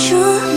说